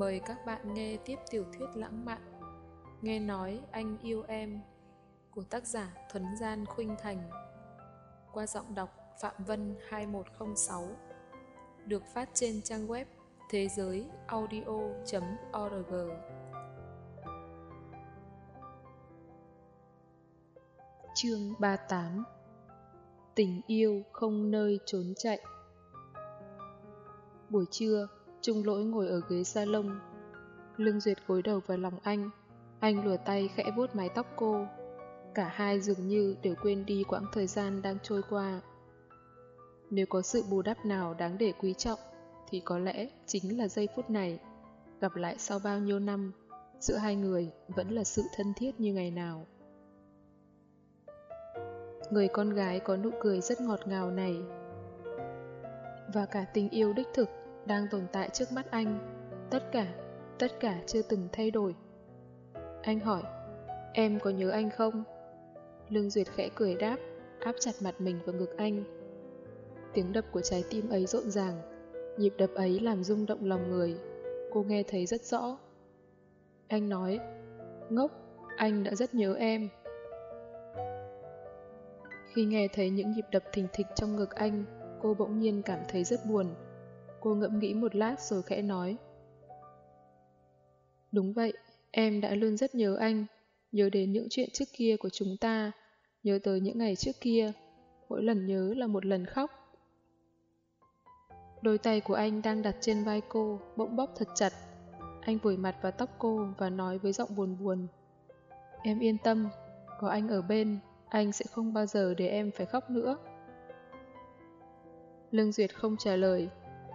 Mời các bạn nghe tiếp tiểu thuyết lãng mạn. Nghe nói anh yêu em của tác giả Thuấn Gian Khuynh Thành. Qua giọng đọc Phạm Vân 2106 được phát trên trang web thế giới audio.org Chương 38 Tình yêu không nơi trốn chạy. Buổi trưa, Trung lỗi ngồi ở ghế salon. Lưng duyệt gối đầu vào lòng anh. Anh lùa tay khẽ vuốt mái tóc cô. Cả hai dường như đều quên đi quãng thời gian đang trôi qua. Nếu có sự bù đắp nào đáng để quý trọng, thì có lẽ chính là giây phút này. Gặp lại sau bao nhiêu năm, giữa hai người vẫn là sự thân thiết như ngày nào. Người con gái có nụ cười rất ngọt ngào này và cả tình yêu đích thực đang tồn tại trước mắt anh. Tất cả, tất cả chưa từng thay đổi. Anh hỏi, em có nhớ anh không? Lương Duyệt khẽ cười đáp, áp chặt mặt mình vào ngực anh. Tiếng đập của trái tim ấy rộn ràng, nhịp đập ấy làm rung động lòng người. Cô nghe thấy rất rõ. Anh nói, ngốc, anh đã rất nhớ em. Khi nghe thấy những nhịp đập thình thịch trong ngực anh, cô bỗng nhiên cảm thấy rất buồn. Cô ngẫm nghĩ một lát rồi khẽ nói. Đúng vậy, em đã luôn rất nhớ anh, nhớ đến những chuyện trước kia của chúng ta, nhớ tới những ngày trước kia, mỗi lần nhớ là một lần khóc. Đôi tay của anh đang đặt trên vai cô, bỗng bóp thật chặt. Anh vùi mặt vào tóc cô và nói với giọng buồn buồn. Em yên tâm, có anh ở bên, anh sẽ không bao giờ để em phải khóc nữa. Lương Duyệt không trả lời,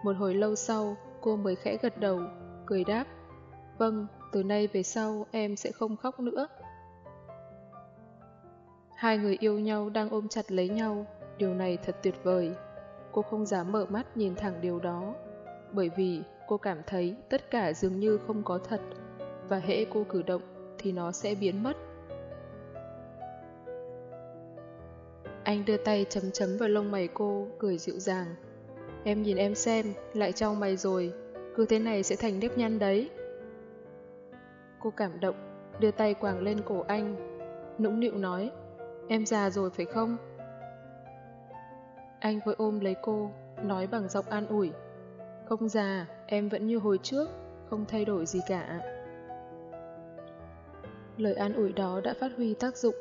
một hồi lâu sau, cô mới khẽ gật đầu, cười đáp. Vâng, từ nay về sau em sẽ không khóc nữa. Hai người yêu nhau đang ôm chặt lấy nhau, điều này thật tuyệt vời. Cô không dám mở mắt nhìn thẳng điều đó, bởi vì cô cảm thấy tất cả dường như không có thật, và hễ cô cử động thì nó sẽ biến mất. Anh đưa tay chấm chấm vào lông mày cô, cười dịu dàng. Em nhìn em xem, lại trao mày rồi, cứ thế này sẽ thành nếp nhăn đấy. Cô cảm động, đưa tay quàng lên cổ anh, nũng nịu nói, em già rồi phải không? Anh vội ôm lấy cô, nói bằng giọng an ủi, không già, em vẫn như hồi trước, không thay đổi gì cả. Lời an ủi đó đã phát huy tác dụng,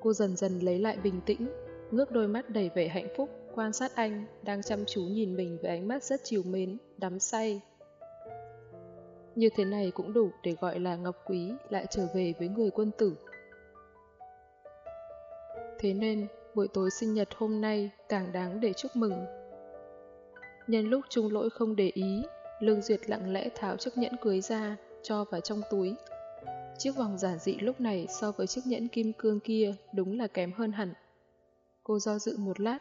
cô dần dần lấy lại bình tĩnh, ngước đôi mắt đầy vẻ hạnh phúc quan sát anh đang chăm chú nhìn mình với ánh mắt rất chiều mến, đắm say. Như thế này cũng đủ để gọi là Ngọc Quý lại trở về với người quân tử. Thế nên, buổi tối sinh nhật hôm nay càng đáng để chúc mừng. Nhân lúc trung lỗi không để ý, Lương Duyệt lặng lẽ tháo chiếc nhẫn cưới ra, cho vào trong túi. Chiếc vòng giản dị lúc này so với chiếc nhẫn kim cương kia đúng là kém hơn hẳn. Cô do dự một lát,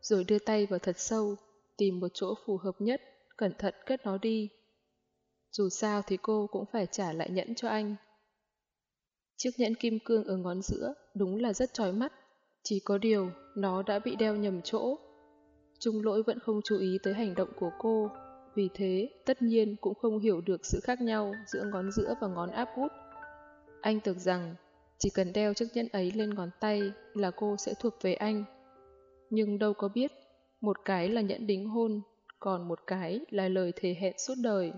rồi đưa tay vào thật sâu, tìm một chỗ phù hợp nhất, cẩn thận cất nó đi. Dù sao thì cô cũng phải trả lại nhẫn cho anh. Chiếc nhẫn kim cương ở ngón giữa đúng là rất chói mắt, chỉ có điều nó đã bị đeo nhầm chỗ. Trung lỗi vẫn không chú ý tới hành động của cô, vì thế tất nhiên cũng không hiểu được sự khác nhau giữa ngón giữa và ngón áp út. Anh tưởng rằng chỉ cần đeo chiếc nhẫn ấy lên ngón tay là cô sẽ thuộc về anh nhưng đâu có biết, một cái là nhẫn đính hôn, còn một cái là lời thề hẹn suốt đời.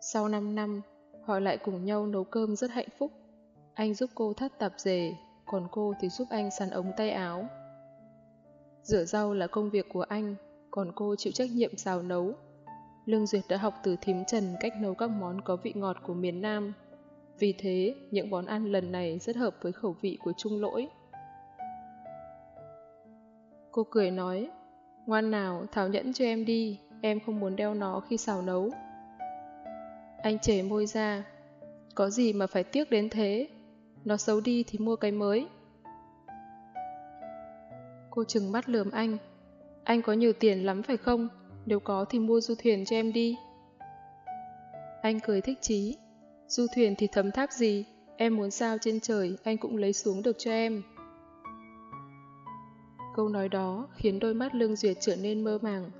Sau 5 năm, họ lại cùng nhau nấu cơm rất hạnh phúc. Anh giúp cô thắt tạp dề, còn cô thì giúp anh sắn ống tay áo. Rửa rau là công việc của anh, còn cô chịu trách nhiệm xào nấu. Lương Duyệt đã học từ thím Trần cách nấu các món có vị ngọt của miền Nam. Vì thế, những món ăn lần này rất hợp với khẩu vị của Trung Lỗi. Cô cười nói, ngoan nào, thảo nhẫn cho em đi, em không muốn đeo nó khi xào nấu. Anh chề môi ra, có gì mà phải tiếc đến thế, nó xấu đi thì mua cái mới. Cô chừng mắt lườm anh, anh có nhiều tiền lắm phải không, nếu có thì mua du thuyền cho em đi. Anh cười thích chí, du thuyền thì thấm tháp gì, em muốn sao trên trời anh cũng lấy xuống được cho em. Câu nói đó khiến đôi mắt Lương Duyệt trở nên mơ màng.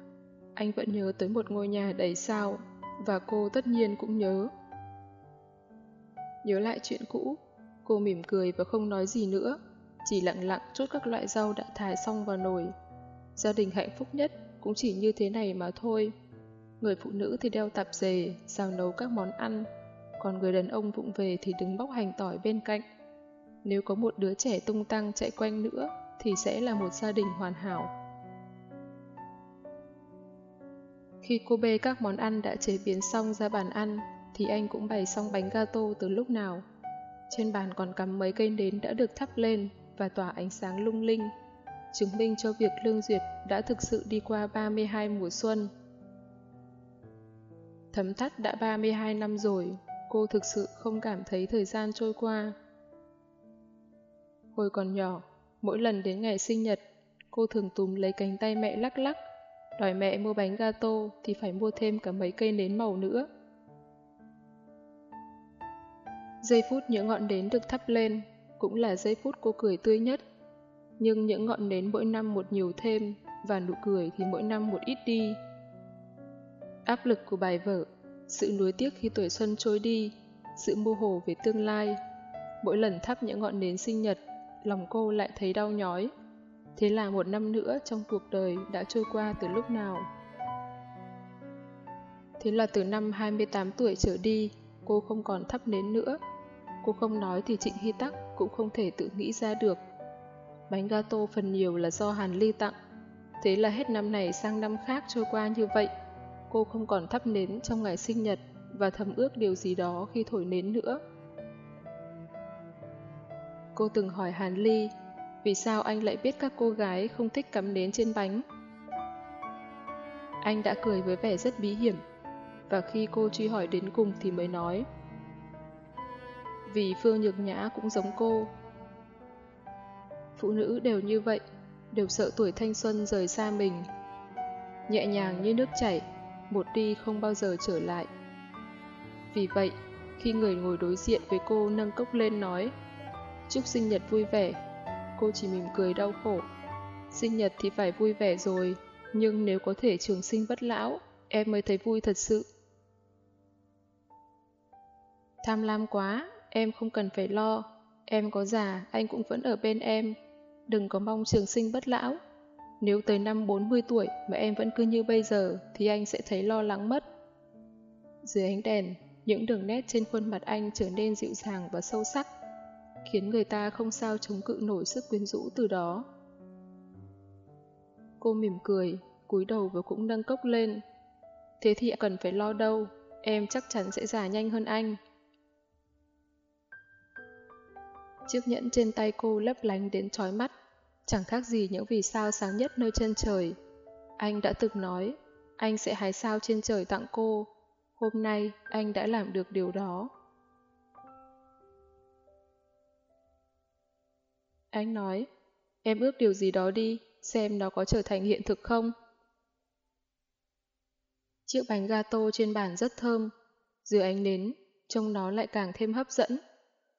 anh vẫn nhớ tới một ngôi nhà đầy sao, và cô tất nhiên cũng nhớ. Nhớ lại chuyện cũ, cô mỉm cười và không nói gì nữa, chỉ lặng lặng chốt các loại rau đã thái xong vào nồi. Gia đình hạnh phúc nhất cũng chỉ như thế này mà thôi. Người phụ nữ thì đeo tạp dề, xào nấu các món ăn, còn người đàn ông vụng về thì đứng bóc hành tỏi bên cạnh. Nếu có một đứa trẻ tung tăng chạy quanh nữa, thì sẽ là một gia đình hoàn hảo. Khi cô bê các món ăn đã chế biến xong ra bàn ăn, thì anh cũng bày xong bánh gato từ lúc nào. Trên bàn còn cắm mấy cây nến đã được thắp lên và tỏa ánh sáng lung linh, chứng minh cho việc Lương Duyệt đã thực sự đi qua 32 mùa xuân. Thấm thắt đã 32 năm rồi, cô thực sự không cảm thấy thời gian trôi qua. Hồi còn nhỏ, mỗi lần đến ngày sinh nhật, cô thường túm lấy cánh tay mẹ lắc lắc, đòi mẹ mua bánh gato thì phải mua thêm cả mấy cây nến màu nữa. Giây phút những ngọn nến được thắp lên, cũng là giây phút cô cười tươi nhất. Nhưng những ngọn nến mỗi năm một nhiều thêm, và nụ cười thì mỗi năm một ít đi. Áp lực của bài vở, sự nuối tiếc khi tuổi xuân trôi đi, sự mơ hồ về tương lai. Mỗi lần thắp những ngọn nến sinh nhật, lòng cô lại thấy đau nhói. Thế là một năm nữa trong cuộc đời đã trôi qua từ lúc nào. Thế là từ năm 28 tuổi trở đi, cô không còn thắp nến nữa. Cô không nói thì Trịnh Hy Tắc cũng không thể tự nghĩ ra được. Bánh gato phần nhiều là do Hàn Ly tặng. Thế là hết năm này sang năm khác trôi qua như vậy. Cô không còn thắp nến trong ngày sinh nhật và thầm ước điều gì đó khi thổi nến nữa. Cô từng hỏi Hàn Ly, vì sao anh lại biết các cô gái không thích cắm nến trên bánh? Anh đã cười với vẻ rất bí hiểm, và khi cô truy hỏi đến cùng thì mới nói. Vì Phương Nhược Nhã cũng giống cô. Phụ nữ đều như vậy, đều sợ tuổi thanh xuân rời xa mình. Nhẹ nhàng như nước chảy, một đi không bao giờ trở lại. Vì vậy, khi người ngồi đối diện với cô nâng cốc lên nói Chúc sinh nhật vui vẻ, cô chỉ mỉm cười đau khổ. Sinh nhật thì phải vui vẻ rồi, nhưng nếu có thể trường sinh bất lão, em mới thấy vui thật sự. Tham lam quá, em không cần phải lo. Em có già, anh cũng vẫn ở bên em. Đừng có mong trường sinh bất lão. Nếu tới năm 40 tuổi mà em vẫn cứ như bây giờ thì anh sẽ thấy lo lắng mất. Dưới ánh đèn, những đường nét trên khuôn mặt anh trở nên dịu dàng và sâu sắc, khiến người ta không sao chống cự nổi sức quyến rũ từ đó. Cô mỉm cười, cúi đầu và cũng nâng cốc lên. Thế thì cần phải lo đâu, em chắc chắn sẽ già nhanh hơn anh. Chiếc nhẫn trên tay cô lấp lánh đến chói mắt, chẳng khác gì những vì sao sáng nhất nơi chân trời. Anh đã từng nói, anh sẽ hái sao trên trời tặng cô. Hôm nay, anh đã làm được điều đó. Anh nói, em ước điều gì đó đi, xem nó có trở thành hiện thực không? Chiếc bánh gato trên bàn rất thơm, dưới ánh nến, trông nó lại càng thêm hấp dẫn.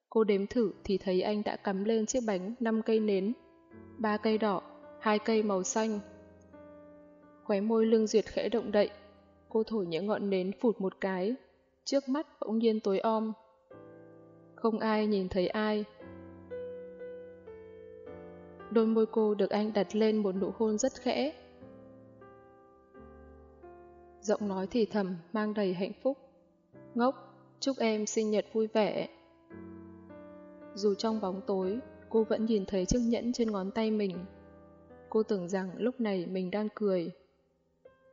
Cô đếm thử thì thấy anh đã cắm lên chiếc bánh 5 cây nến, 3 cây đỏ, 2 cây màu xanh. Khóe môi lưng duyệt khẽ động đậy, cô thổi những ngọn nến phụt một cái, trước mắt bỗng nhiên tối om. Không ai nhìn thấy ai. Đôi môi cô được anh đặt lên một nụ hôn rất khẽ. Giọng nói thì thầm mang đầy hạnh phúc. Ngốc, chúc em sinh nhật vui vẻ. Dù trong bóng tối, cô vẫn nhìn thấy chiếc nhẫn trên ngón tay mình. Cô tưởng rằng lúc này mình đang cười.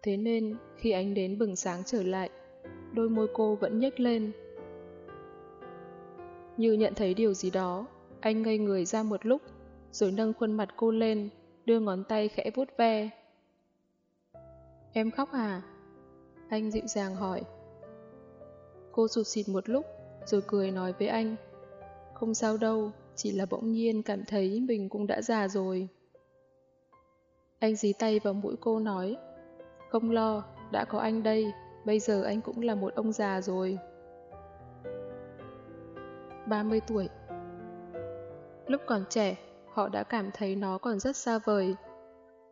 Thế nên, khi ánh đến bừng sáng trở lại, đôi môi cô vẫn nhếch lên. Như nhận thấy điều gì đó, anh ngây người ra một lúc, rồi nâng khuôn mặt cô lên, đưa ngón tay khẽ vuốt ve. Em khóc à? Anh dịu dàng hỏi. Cô sụt xịt một lúc, rồi cười nói với anh. Không sao đâu, chỉ là bỗng nhiên cảm thấy mình cũng đã già rồi. Anh dí tay vào mũi cô nói, không lo, đã có anh đây, bây giờ anh cũng là một ông già rồi. 30 tuổi Lúc còn trẻ, họ đã cảm thấy nó còn rất xa vời.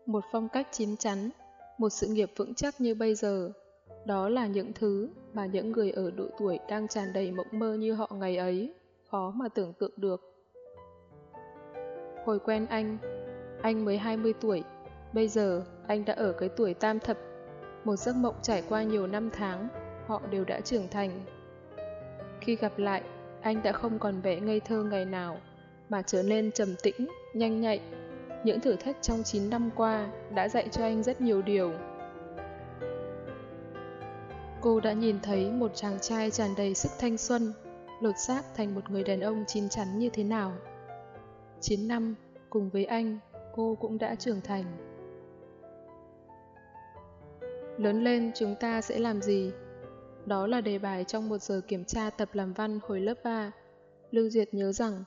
Một phong cách chín chắn, một sự nghiệp vững chắc như bây giờ. Đó là những thứ mà những người ở độ tuổi đang tràn đầy mộng mơ như họ ngày ấy, khó mà tưởng tượng được. Hồi quen anh, anh mới 20 tuổi, bây giờ anh đã ở cái tuổi tam thập. Một giấc mộng trải qua nhiều năm tháng, họ đều đã trưởng thành. Khi gặp lại, anh đã không còn vẻ ngây thơ ngày nào, mà trở nên trầm tĩnh, nhanh nhạy. Những thử thách trong 9 năm qua đã dạy cho anh rất nhiều điều. Cô đã nhìn thấy một chàng trai tràn đầy sức thanh xuân, lột xác thành một người đàn ông chín chắn như thế nào. 9 năm, cùng với anh, cô cũng đã trưởng thành. Lớn lên chúng ta sẽ làm gì? Đó là đề bài trong một giờ kiểm tra tập làm văn hồi lớp 3. Lưu Duyệt nhớ rằng,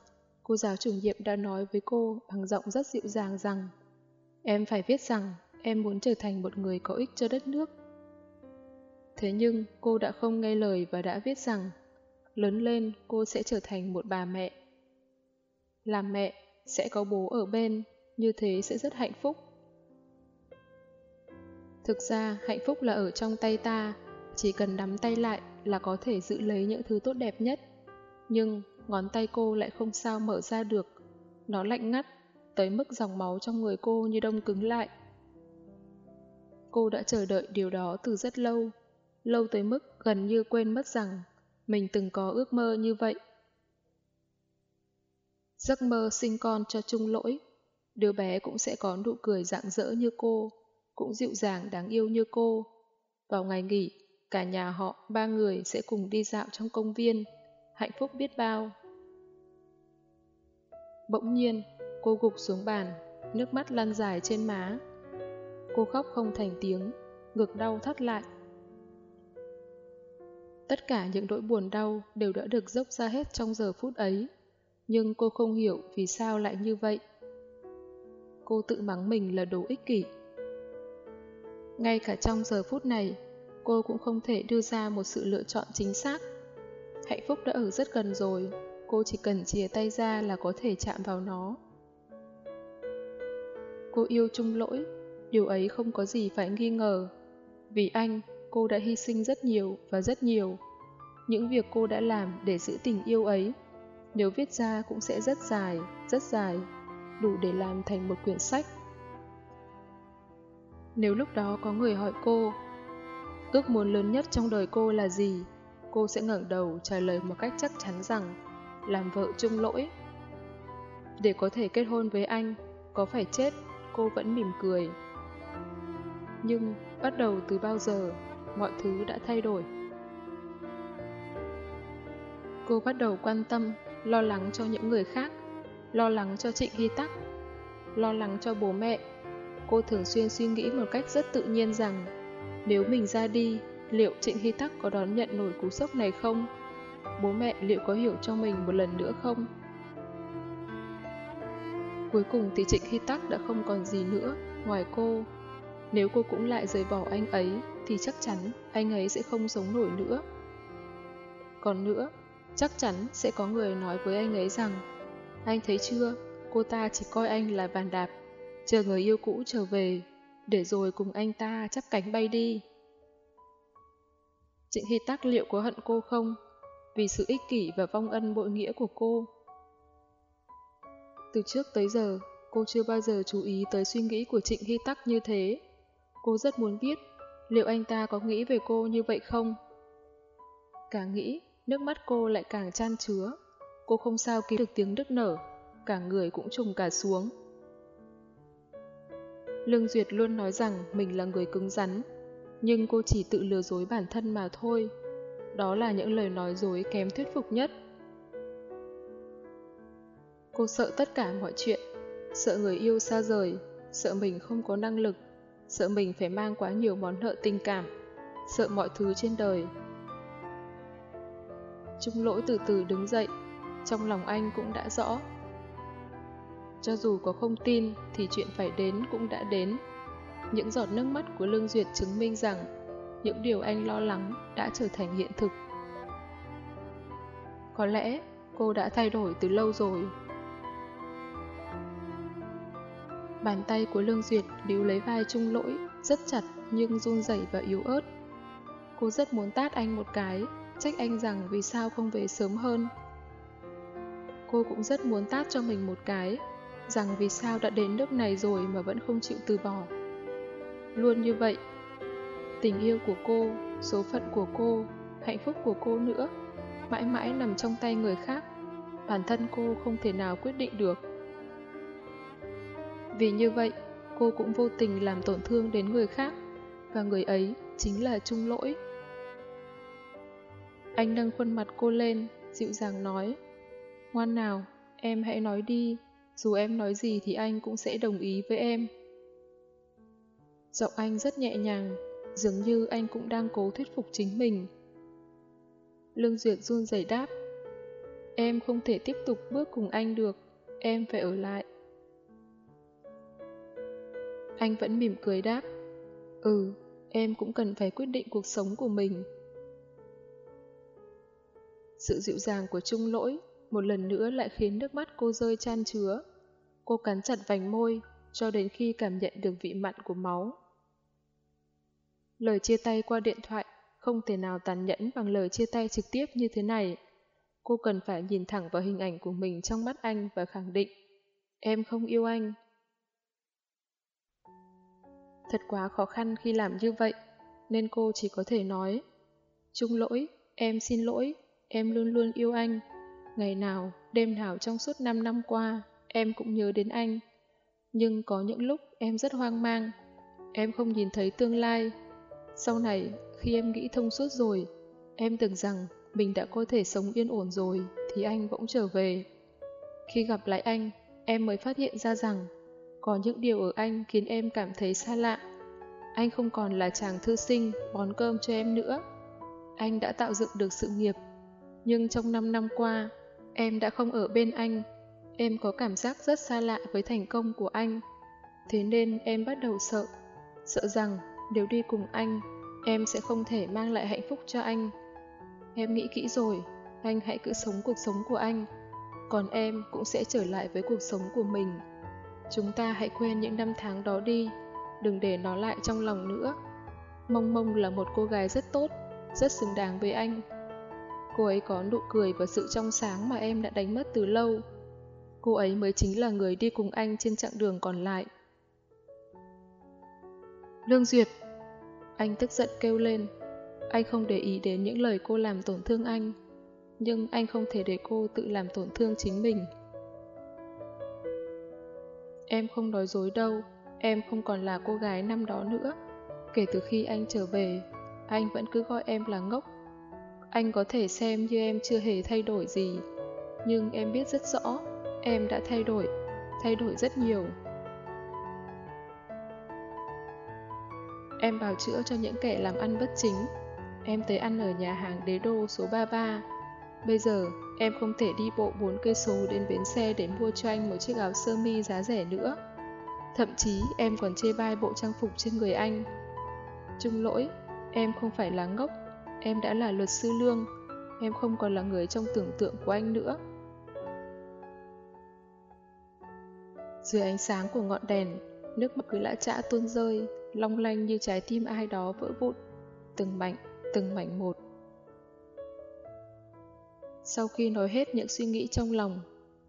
cô giáo chủ nhiệm đã nói với cô bằng giọng rất dịu dàng rằng Em phải viết rằng em muốn trở thành một người có ích cho đất nước. Thế nhưng cô đã không nghe lời và đã viết rằng lớn lên cô sẽ trở thành một bà mẹ. Làm mẹ sẽ có bố ở bên, như thế sẽ rất hạnh phúc. Thực ra, hạnh phúc là ở trong tay ta, chỉ cần nắm tay lại là có thể giữ lấy những thứ tốt đẹp nhất. Nhưng ngón tay cô lại không sao mở ra được. Nó lạnh ngắt, tới mức dòng máu trong người cô như đông cứng lại. Cô đã chờ đợi điều đó từ rất lâu, lâu tới mức gần như quên mất rằng mình từng có ước mơ như vậy. Giấc mơ sinh con cho chung lỗi, đứa bé cũng sẽ có nụ cười rạng rỡ như cô, cũng dịu dàng đáng yêu như cô. Vào ngày nghỉ, cả nhà họ, ba người sẽ cùng đi dạo trong công viên, hạnh phúc biết bao. Bỗng nhiên, cô gục xuống bàn, nước mắt lăn dài trên má. Cô khóc không thành tiếng, ngực đau thắt lại. Tất cả những nỗi buồn đau đều đã được dốc ra hết trong giờ phút ấy nhưng cô không hiểu vì sao lại như vậy. Cô tự mắng mình là đồ ích kỷ. Ngay cả trong giờ phút này, cô cũng không thể đưa ra một sự lựa chọn chính xác. Hạnh phúc đã ở rất gần rồi, cô chỉ cần chìa tay ra là có thể chạm vào nó. Cô yêu chung lỗi, điều ấy không có gì phải nghi ngờ. Vì anh, cô đã hy sinh rất nhiều và rất nhiều. Những việc cô đã làm để giữ tình yêu ấy nếu viết ra cũng sẽ rất dài, rất dài, đủ để làm thành một quyển sách. Nếu lúc đó có người hỏi cô, ước muốn lớn nhất trong đời cô là gì, cô sẽ ngẩng đầu trả lời một cách chắc chắn rằng làm vợ chung lỗi. Để có thể kết hôn với anh, có phải chết, cô vẫn mỉm cười. Nhưng bắt đầu từ bao giờ, mọi thứ đã thay đổi. Cô bắt đầu quan tâm lo lắng cho những người khác, lo lắng cho Trịnh Hy Tắc, lo lắng cho bố mẹ. Cô thường xuyên suy nghĩ một cách rất tự nhiên rằng nếu mình ra đi, liệu Trịnh Hy Tắc có đón nhận nổi cú sốc này không? Bố mẹ liệu có hiểu cho mình một lần nữa không? Cuối cùng thì Trịnh Hy Tắc đã không còn gì nữa ngoài cô. Nếu cô cũng lại rời bỏ anh ấy thì chắc chắn anh ấy sẽ không sống nổi nữa. Còn nữa, chắc chắn sẽ có người nói với anh ấy rằng Anh thấy chưa, cô ta chỉ coi anh là bàn đạp, chờ người yêu cũ trở về, để rồi cùng anh ta chắp cánh bay đi. Trịnh Hy Tắc liệu có hận cô không? Vì sự ích kỷ và vong ân bội nghĩa của cô. Từ trước tới giờ, cô chưa bao giờ chú ý tới suy nghĩ của Trịnh Hy Tắc như thế. Cô rất muốn biết liệu anh ta có nghĩ về cô như vậy không? Càng nghĩ, nước mắt cô lại càng chan chứa. Cô không sao ký được tiếng đứt nở, cả người cũng trùng cả xuống. Lương Duyệt luôn nói rằng mình là người cứng rắn, nhưng cô chỉ tự lừa dối bản thân mà thôi. Đó là những lời nói dối kém thuyết phục nhất. Cô sợ tất cả mọi chuyện, sợ người yêu xa rời, sợ mình không có năng lực, sợ mình phải mang quá nhiều món nợ tình cảm, sợ mọi thứ trên đời Trung lỗi từ từ đứng dậy, trong lòng anh cũng đã rõ. Cho dù có không tin thì chuyện phải đến cũng đã đến. Những giọt nước mắt của Lương Duyệt chứng minh rằng những điều anh lo lắng đã trở thành hiện thực. Có lẽ cô đã thay đổi từ lâu rồi. Bàn tay của Lương Duyệt níu lấy vai Trung Lỗi, rất chặt nhưng run rẩy và yếu ớt. Cô rất muốn tát anh một cái, trách anh rằng vì sao không về sớm hơn. Cô cũng rất muốn tát cho mình một cái, rằng vì sao đã đến nước này rồi mà vẫn không chịu từ bỏ. Luôn như vậy, tình yêu của cô, số phận của cô, hạnh phúc của cô nữa, mãi mãi nằm trong tay người khác. Bản thân cô không thể nào quyết định được. Vì như vậy, cô cũng vô tình làm tổn thương đến người khác, và người ấy chính là Trung Lỗi. Anh nâng khuôn mặt cô lên, dịu dàng nói, Ngoan nào, em hãy nói đi, dù em nói gì thì anh cũng sẽ đồng ý với em. Giọng anh rất nhẹ nhàng, dường như anh cũng đang cố thuyết phục chính mình. Lương Duyệt run rẩy đáp, Em không thể tiếp tục bước cùng anh được, em phải ở lại. Anh vẫn mỉm cười đáp, Ừ, em cũng cần phải quyết định cuộc sống của mình. Sự dịu dàng của Trung Lỗi một lần nữa lại khiến nước mắt cô rơi chan chứa. Cô cắn chặt vành môi, cho đến khi cảm nhận được vị mặn của máu. Lời chia tay qua điện thoại không thể nào tàn nhẫn bằng lời chia tay trực tiếp như thế này. Cô cần phải nhìn thẳng vào hình ảnh của mình trong mắt anh và khẳng định, em không yêu anh. Thật quá khó khăn khi làm như vậy, nên cô chỉ có thể nói, Trung lỗi, em xin lỗi, em luôn luôn yêu anh. Ngày nào, đêm nào trong suốt 5 năm qua, em cũng nhớ đến anh. Nhưng có những lúc em rất hoang mang. Em không nhìn thấy tương lai. Sau này, khi em nghĩ thông suốt rồi, em tưởng rằng mình đã có thể sống yên ổn rồi, thì anh bỗng trở về. Khi gặp lại anh, em mới phát hiện ra rằng có những điều ở anh khiến em cảm thấy xa lạ. Anh không còn là chàng thư sinh bón cơm cho em nữa. Anh đã tạo dựng được sự nghiệp. Nhưng trong 5 năm qua, Em đã không ở bên anh. Em có cảm giác rất xa lạ với thành công của anh. Thế nên em bắt đầu sợ. Sợ rằng nếu đi cùng anh, em sẽ không thể mang lại hạnh phúc cho anh. Em nghĩ kỹ rồi, anh hãy cứ sống cuộc sống của anh. Còn em cũng sẽ trở lại với cuộc sống của mình. Chúng ta hãy quên những năm tháng đó đi, đừng để nó lại trong lòng nữa. Mông Mông là một cô gái rất tốt, rất xứng đáng với anh. Cô ấy có nụ cười và sự trong sáng mà em đã đánh mất từ lâu. Cô ấy mới chính là người đi cùng anh trên chặng đường còn lại. Lương Duyệt Anh tức giận kêu lên. Anh không để ý đến những lời cô làm tổn thương anh. Nhưng anh không thể để cô tự làm tổn thương chính mình. Em không nói dối đâu. Em không còn là cô gái năm đó nữa. Kể từ khi anh trở về, anh vẫn cứ gọi em là ngốc anh có thể xem như em chưa hề thay đổi gì, nhưng em biết rất rõ, em đã thay đổi, thay đổi rất nhiều. Em bào chữa cho những kẻ làm ăn bất chính. Em tới ăn ở nhà hàng đế đô số 33. Bây giờ, em không thể đi bộ 4 cây số đến bến xe để mua cho anh một chiếc áo sơ mi giá rẻ nữa. Thậm chí em còn chê bai bộ trang phục trên người anh. Trung lỗi, em không phải là ngốc, Em đã là luật sư Lương, em không còn là người trong tưởng tượng của anh nữa. Dưới ánh sáng của ngọn đèn, nước mắt cứ lã trã tuôn rơi, long lanh như trái tim ai đó vỡ vụn, từng mảnh, từng mảnh một. Sau khi nói hết những suy nghĩ trong lòng,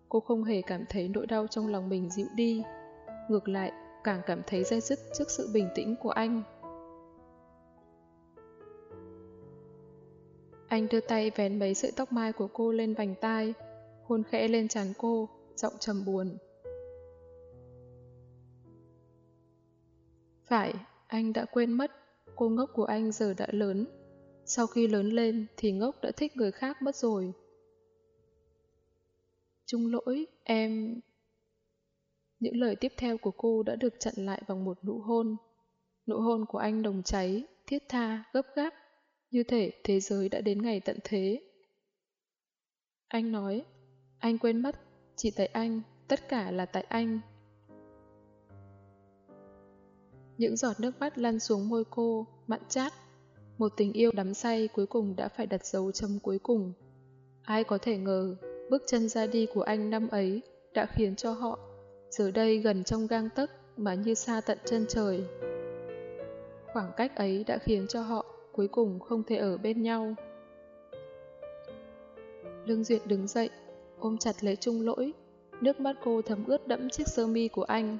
cô không hề cảm thấy nỗi đau trong lòng mình dịu đi. Ngược lại, càng cảm thấy dây dứt trước sự bình tĩnh của anh. Anh đưa tay vén mấy sợi tóc mai của cô lên vành tai, hôn khẽ lên trán cô, giọng trầm buồn. Phải, anh đã quên mất, cô ngốc của anh giờ đã lớn. Sau khi lớn lên thì ngốc đã thích người khác mất rồi. Trung lỗi, em... Những lời tiếp theo của cô đã được chặn lại bằng một nụ hôn. Nụ hôn của anh đồng cháy, thiết tha, gấp gáp, như thể thế giới đã đến ngày tận thế. Anh nói, anh quên mất, chỉ tại anh, tất cả là tại anh. Những giọt nước mắt lăn xuống môi cô, mặn chát. Một tình yêu đắm say cuối cùng đã phải đặt dấu chấm cuối cùng. Ai có thể ngờ, bước chân ra đi của anh năm ấy đã khiến cho họ, giờ đây gần trong gang tấc, mà như xa tận chân trời. Khoảng cách ấy đã khiến cho họ cuối cùng không thể ở bên nhau. Lương Duyệt đứng dậy, ôm chặt lấy Trung Lỗi, nước mắt cô thấm ướt đẫm chiếc sơ mi của anh.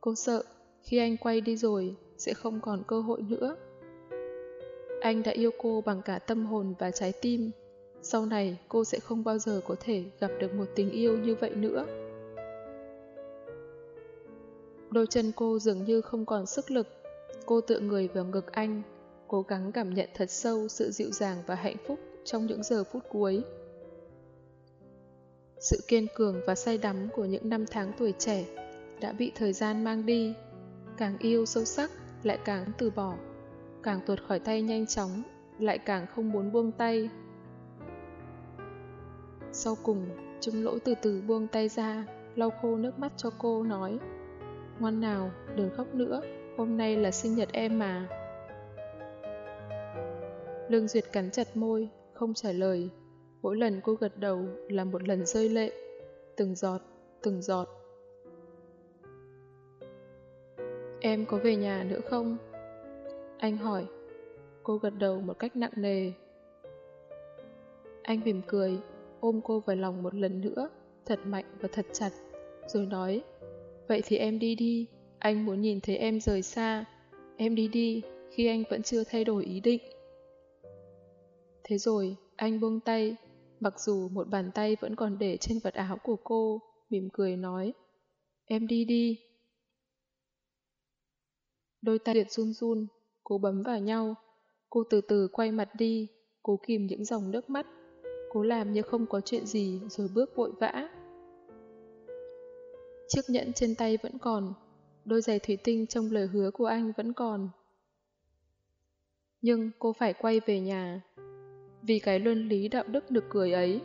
Cô sợ, khi anh quay đi rồi, sẽ không còn cơ hội nữa. Anh đã yêu cô bằng cả tâm hồn và trái tim. Sau này cô sẽ không bao giờ có thể gặp được một tình yêu như vậy nữa. Đôi chân cô dường như không còn sức lực. Cô tựa người vào ngực anh, cố gắng cảm nhận thật sâu sự dịu dàng và hạnh phúc trong những giờ phút cuối. Sự kiên cường và say đắm của những năm tháng tuổi trẻ đã bị thời gian mang đi. Càng yêu sâu sắc, lại càng từ bỏ. Càng tuột khỏi tay nhanh chóng, lại càng không muốn buông tay. Sau cùng, Trung Lỗi từ từ buông tay ra, lau khô nước mắt cho cô, nói Ngoan nào, đừng khóc nữa, hôm nay là sinh nhật em mà. Lương Duyệt cắn chặt môi, không trả lời. Mỗi lần cô gật đầu là một lần rơi lệ, từng giọt, từng giọt. Em có về nhà nữa không? Anh hỏi. Cô gật đầu một cách nặng nề. Anh mỉm cười, ôm cô vào lòng một lần nữa, thật mạnh và thật chặt, rồi nói, Vậy thì em đi đi, anh muốn nhìn thấy em rời xa. Em đi đi, khi anh vẫn chưa thay đổi ý định. Thế rồi, anh buông tay, mặc dù một bàn tay vẫn còn để trên vật áo của cô, mỉm cười nói, Em đi đi. Đôi tay liệt run run, cố bấm vào nhau. Cô từ từ quay mặt đi, cố kìm những dòng nước mắt. Cố làm như không có chuyện gì rồi bước vội vã. Chiếc nhẫn trên tay vẫn còn, đôi giày thủy tinh trong lời hứa của anh vẫn còn. Nhưng cô phải quay về nhà, vì cái luân lý đạo đức được cười ấy.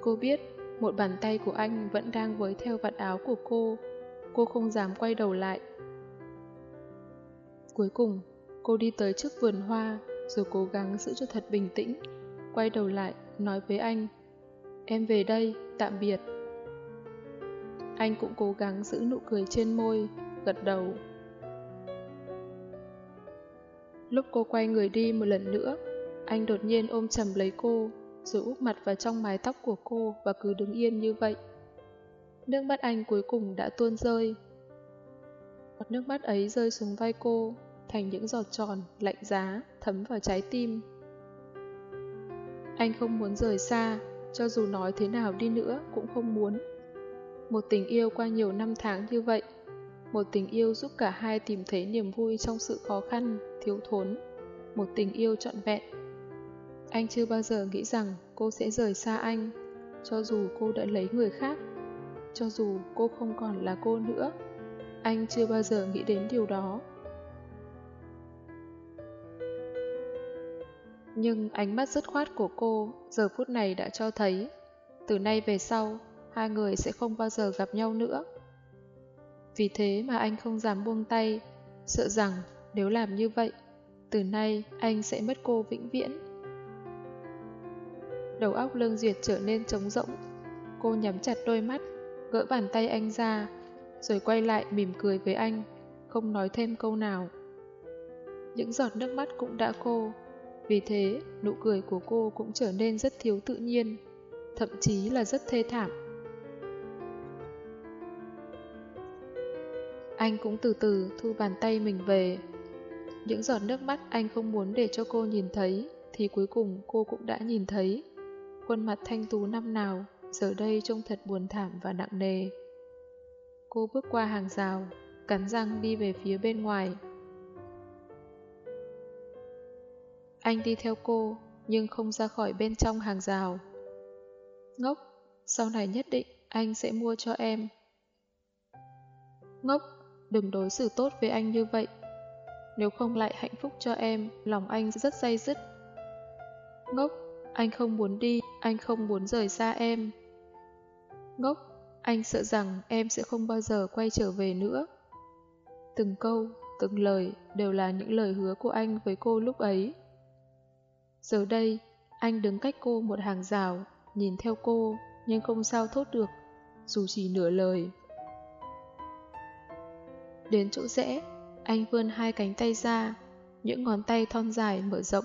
Cô biết một bàn tay của anh vẫn đang với theo vạt áo của cô, cô không dám quay đầu lại. Cuối cùng, cô đi tới trước vườn hoa, rồi cố gắng giữ cho thật bình tĩnh, quay đầu lại, nói với anh, em về đây, tạm biệt. Anh cũng cố gắng giữ nụ cười trên môi, gật đầu. Lúc cô quay người đi một lần nữa, anh đột nhiên ôm chầm lấy cô, rồi úp mặt vào trong mái tóc của cô và cứ đứng yên như vậy. Nước mắt anh cuối cùng đã tuôn rơi. một nước mắt ấy rơi xuống vai cô, thành những giọt tròn, lạnh giá, thấm vào trái tim. Anh không muốn rời xa, cho dù nói thế nào đi nữa cũng không muốn. Một tình yêu qua nhiều năm tháng như vậy, một tình yêu giúp cả hai tìm thấy niềm vui trong sự khó khăn, thiếu thốn, một tình yêu trọn vẹn. Anh chưa bao giờ nghĩ rằng cô sẽ rời xa anh, cho dù cô đã lấy người khác, cho dù cô không còn là cô nữa. Anh chưa bao giờ nghĩ đến điều đó. Nhưng ánh mắt dứt khoát của cô giờ phút này đã cho thấy, từ nay về sau, hai người sẽ không bao giờ gặp nhau nữa. Vì thế mà anh không dám buông tay, sợ rằng nếu làm như vậy, từ nay anh sẽ mất cô vĩnh viễn. Đầu óc Lương Duyệt trở nên trống rỗng. Cô nhắm chặt đôi mắt, gỡ bàn tay anh ra, rồi quay lại mỉm cười với anh, không nói thêm câu nào. Những giọt nước mắt cũng đã khô, vì thế nụ cười của cô cũng trở nên rất thiếu tự nhiên, thậm chí là rất thê thảm. Anh cũng từ từ thu bàn tay mình về. Những giọt nước mắt anh không muốn để cho cô nhìn thấy, thì cuối cùng cô cũng đã nhìn thấy. Khuôn mặt thanh tú năm nào, giờ đây trông thật buồn thảm và nặng nề. Cô bước qua hàng rào, cắn răng đi về phía bên ngoài. Anh đi theo cô, nhưng không ra khỏi bên trong hàng rào. Ngốc, sau này nhất định anh sẽ mua cho em. Ngốc, đừng đối xử tốt với anh như vậy. Nếu không lại hạnh phúc cho em, lòng anh rất dây dứt. Ngốc, anh không muốn đi, anh không muốn rời xa em. Ngốc, anh sợ rằng em sẽ không bao giờ quay trở về nữa. Từng câu, từng lời đều là những lời hứa của anh với cô lúc ấy. Giờ đây, anh đứng cách cô một hàng rào, nhìn theo cô, nhưng không sao thốt được, dù chỉ nửa lời. Đến chỗ rẽ, anh vươn hai cánh tay ra, những ngón tay thon dài mở rộng.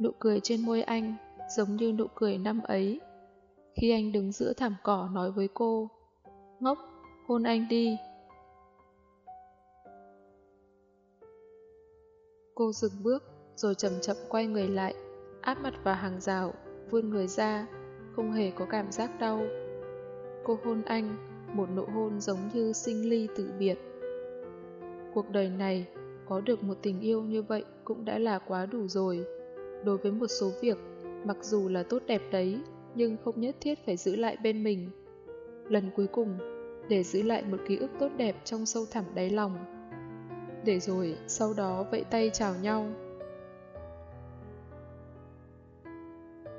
Nụ cười trên môi anh giống như nụ cười năm ấy. Khi anh đứng giữa thảm cỏ nói với cô, ngốc, hôn anh đi. Cô dừng bước, rồi chậm chậm quay người lại, áp mặt vào hàng rào, vươn người ra, không hề có cảm giác đau. Cô hôn anh, một nụ hôn giống như sinh ly tự biệt. Cuộc đời này, có được một tình yêu như vậy cũng đã là quá đủ rồi. Đối với một số việc, mặc dù là tốt đẹp đấy, nhưng không nhất thiết phải giữ lại bên mình. Lần cuối cùng, để giữ lại một ký ức tốt đẹp trong sâu thẳm đáy lòng. Để rồi, sau đó vẫy tay chào nhau.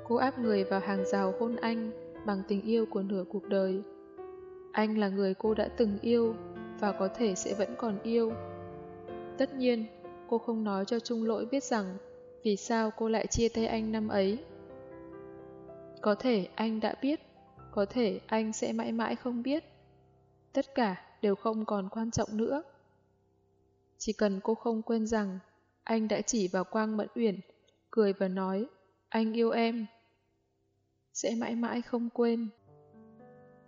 Cô áp người vào hàng rào hôn anh bằng tình yêu của nửa cuộc đời. Anh là người cô đã từng yêu và có thể sẽ vẫn còn yêu. Tất nhiên, cô không nói cho Trung Lỗi biết rằng vì sao cô lại chia tay anh năm ấy. Có thể anh đã biết, có thể anh sẽ mãi mãi không biết. Tất cả đều không còn quan trọng nữa. Chỉ cần cô không quên rằng anh đã chỉ vào Quang Mẫn Uyển, cười và nói, anh yêu em. Sẽ mãi mãi không quên.